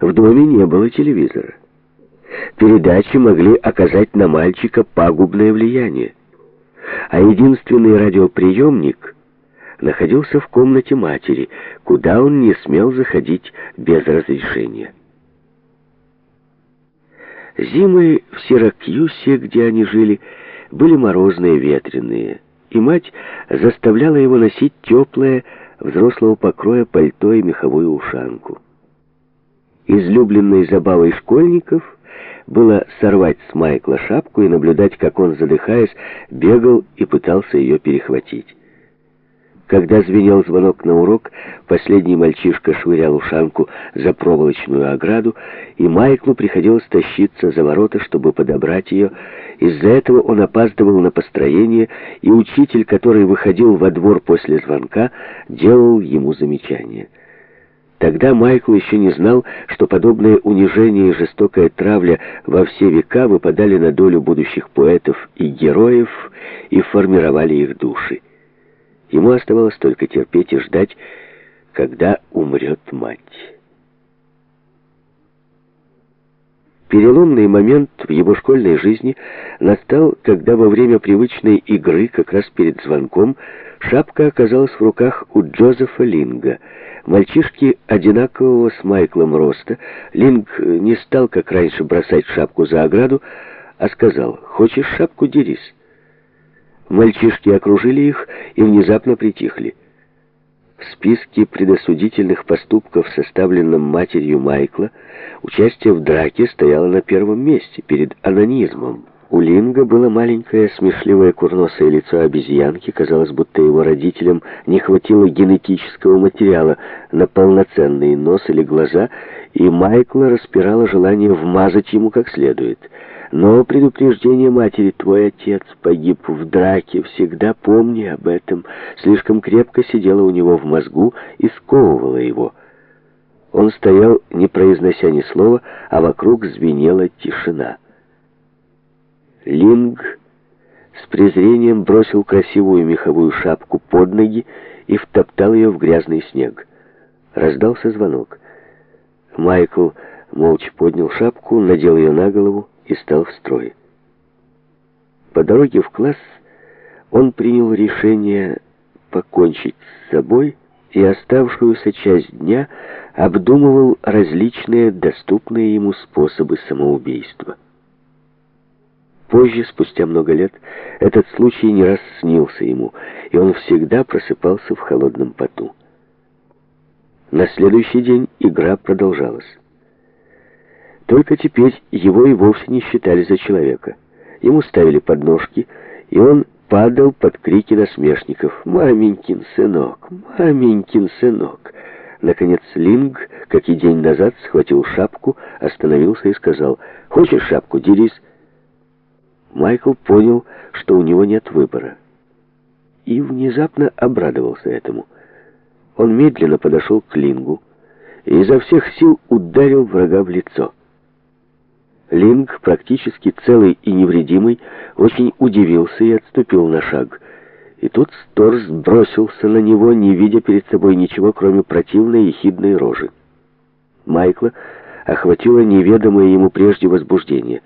В доме не было телевизора. Передачи могли оказать на мальчика пагубное влияние. А единственный радиоприемник находился в комнате матери, куда он не смел заходить без разрешения. Зимы в Сиракьюсе, где они жили, были морозные, ветреные, и мать заставляла его носить теплое, взрослого покроя пальто и меховую ушанку. Излюбленной забавой школьников было сорвать с Майкла шапку и наблюдать, как он, задыхаясь, бегал и пытался ее перехватить. Когда звенел звонок на урок, последний мальчишка швырял ушанку за проволочную ограду, и Майклу приходилось тащиться за ворота, чтобы подобрать ее. Из-за этого он опаздывал на построение, и учитель, который выходил во двор после звонка, делал ему замечания. Тогда Майкл еще не знал, что подобное унижение и жестокая травля во все века выпадали на долю будущих поэтов и героев и формировали их души. Ему оставалось только терпеть и ждать, когда умрет мать. Переломный момент в его школьной жизни настал, когда во время привычной игры, как раз перед звонком, шапка оказалась в руках у Джозефа Линга. Мальчишки одинакового с Майклом роста. Линг не стал, как раньше, бросать шапку за ограду, а сказал, «Хочешь шапку, дерись». Мальчишки окружили их и внезапно притихли. В списке предосудительных поступков, составленном матерью Майкла, участие в драке стояло на первом месте, перед анонизмом. У Линга было маленькое смешливое курносое лицо обезьянки, казалось, будто его родителям не хватило генетического материала на полноценный нос или глаза, и Майкла распирало желание вмазать ему как следует — но предупреждение матери, твой отец погиб в драке, всегда помни об этом, слишком крепко сидело у него в мозгу и сковывало его. Он стоял, не произнося ни слова, а вокруг звенела тишина. Линг с презрением бросил красивую меховую шапку под ноги и втоптал ее в грязный снег. Раздался звонок. Майкл молча поднял шапку, надел ее на голову, и стал в строй. По дороге в класс он принял решение покончить с собой и оставшуюся часть дня обдумывал различные доступные ему способы самоубийства. Позже, спустя много лет, этот случай не раз снился ему, и он всегда просыпался в холодном поту. На следующий день игра продолжалась. Только теперь его и вовсе не считали за человека. Ему ставили подножки, и он падал под крики насмешников. «Маменькин сынок! Маменькин сынок!» Наконец Линг, как и день назад, схватил шапку, остановился и сказал, «Хочешь шапку? Дерись!» Майкл понял, что у него нет выбора. И внезапно обрадовался этому. Он медленно подошел к Лингу и изо всех сил ударил врага в лицо. Линк, практически целый и невредимый, очень удивился и отступил на шаг. И тут Сторс бросился на него, не видя перед собой ничего, кроме противной и хидной рожи. Майкла охватило неведомое ему прежде возбуждение.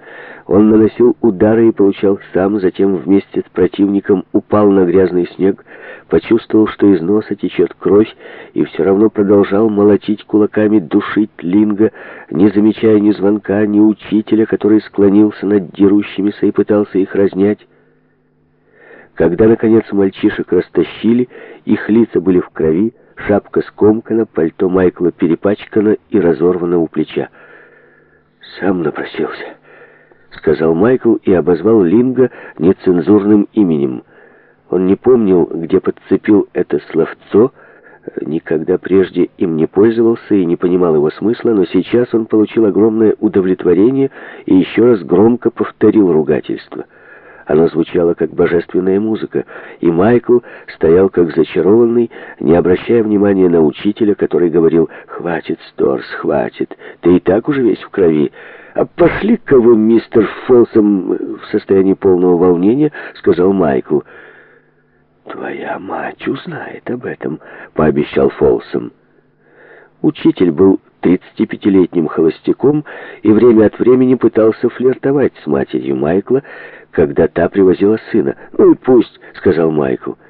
Он наносил удары и получал сам, затем вместе с противником упал на грязный снег, почувствовал, что из носа течет кровь, и все равно продолжал молотить кулаками, душить Линга, не замечая ни звонка, ни учителя, который склонился над дерущимися и пытался их разнять. Когда, наконец, мальчишек растащили, их лица были в крови, шапка скомкана, пальто Майкла перепачкано и разорвано у плеча. «Сам напросился», — сказал Майкл и обозвал Линга нецензурным именем. Он не помнил, где подцепил это словцо, никогда прежде им не пользовался и не понимал его смысла, но сейчас он получил огромное удовлетворение и еще раз громко повторил ругательство — оно звучало как божественная музыка, и Майкл стоял как зачарованный, не обращая внимания на учителя, который говорил «Хватит, Сторс, хватит, ты и так уже весь в крови». «А пошли-ка вы, мистер Фолсом, в состоянии полного волнения», — сказал Майкл. «Твоя мать узнает об этом», — пообещал Фолсом. Учитель был 35-летним холостяком и время от времени пытался флиртовать с матерью Майкла, когда та привозила сына. «Ну и пусть», — сказал Майкл, —